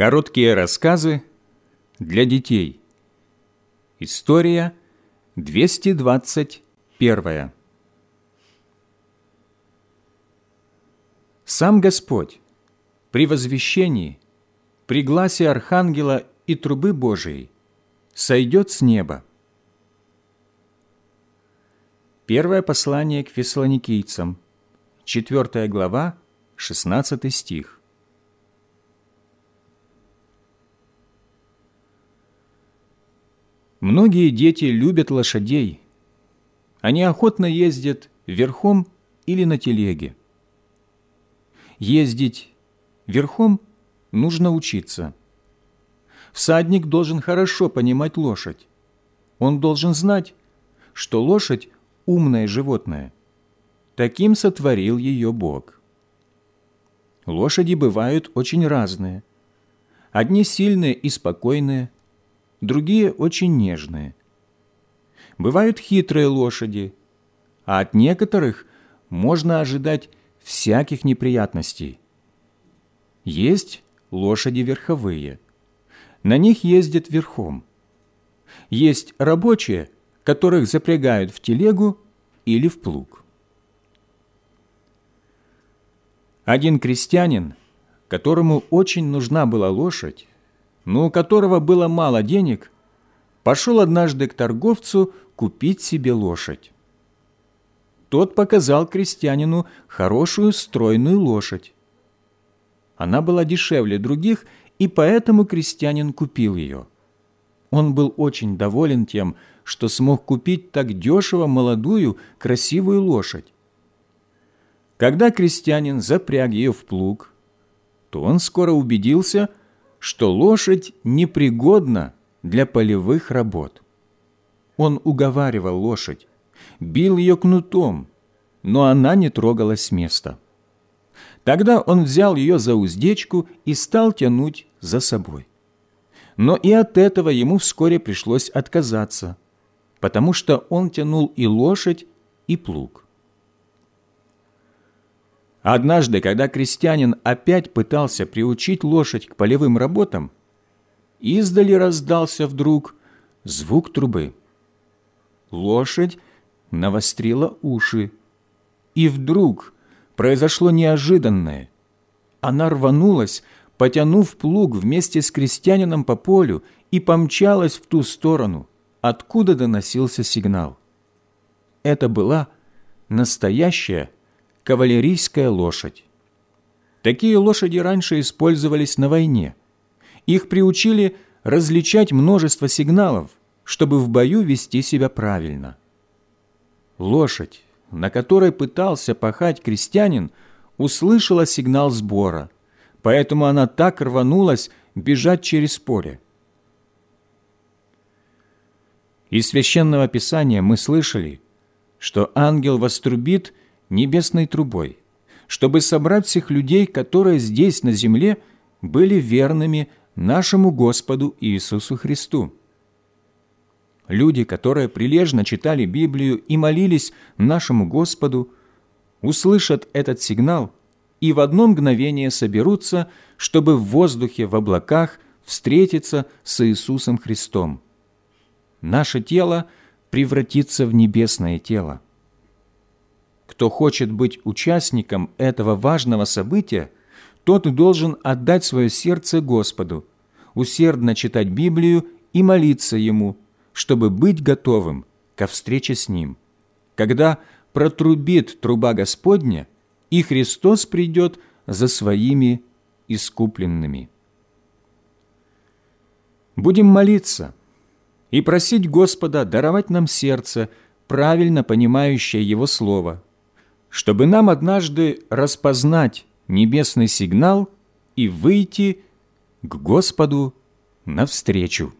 Короткие рассказы для детей. История 221. Сам Господь при возвещении, при гласе Архангела и трубы Божией сойдет с неба. Первое послание к фессалоникийцам, 4 глава, 16 стих. Многие дети любят лошадей. Они охотно ездят верхом или на телеге. Ездить верхом нужно учиться. Всадник должен хорошо понимать лошадь. Он должен знать, что лошадь – умное животное. Таким сотворил ее Бог. Лошади бывают очень разные. Одни сильные и спокойные – другие очень нежные. Бывают хитрые лошади, а от некоторых можно ожидать всяких неприятностей. Есть лошади верховые. На них ездят верхом. Есть рабочие, которых запрягают в телегу или в плуг. Один крестьянин, которому очень нужна была лошадь, но у которого было мало денег, пошел однажды к торговцу купить себе лошадь. Тот показал крестьянину хорошую стройную лошадь. Она была дешевле других, и поэтому крестьянин купил ее. Он был очень доволен тем, что смог купить так дешево молодую, красивую лошадь. Когда крестьянин запряг ее в плуг, то он скоро убедился, что лошадь непригодна для полевых работ. Он уговаривал лошадь, бил ее кнутом, но она не трогалась с места. Тогда он взял ее за уздечку и стал тянуть за собой. Но и от этого ему вскоре пришлось отказаться, потому что он тянул и лошадь, и плуг. Однажды, когда крестьянин опять пытался приучить лошадь к полевым работам, издали раздался вдруг звук трубы. Лошадь навострила уши, и вдруг произошло неожиданное. Она рванулась, потянув плуг вместе с крестьянином по полю и помчалась в ту сторону, откуда доносился сигнал. Это была настоящая кавалерийская лошадь. Такие лошади раньше использовались на войне. Их приучили различать множество сигналов, чтобы в бою вести себя правильно. Лошадь, на которой пытался пахать крестьянин, услышала сигнал сбора, поэтому она так рванулась бежать через поле. Из Священного Писания мы слышали, что ангел вострубит небесной трубой, чтобы собрать всех людей, которые здесь, на земле, были верными нашему Господу Иисусу Христу. Люди, которые прилежно читали Библию и молились нашему Господу, услышат этот сигнал и в одно мгновение соберутся, чтобы в воздухе, в облаках встретиться с Иисусом Христом. Наше тело превратится в небесное тело кто хочет быть участником этого важного события, тот должен отдать свое сердце Господу, усердно читать Библию и молиться Ему, чтобы быть готовым ко встрече с Ним. Когда протрубит труба Господня, и Христос придет за своими искупленными. Будем молиться и просить Господа даровать нам сердце, правильно понимающее Его Слово – чтобы нам однажды распознать небесный сигнал и выйти к Господу навстречу.